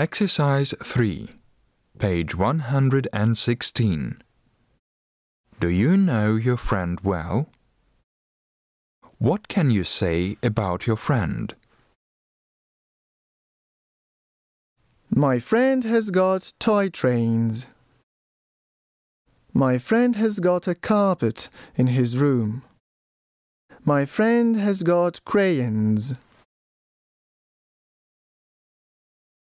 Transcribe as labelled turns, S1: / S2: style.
S1: Exercise 3, page 116. Do you know your friend well? What can you say about your friend?
S2: My friend has got toy trains. My friend has got a carpet in his room. My friend has got crayons.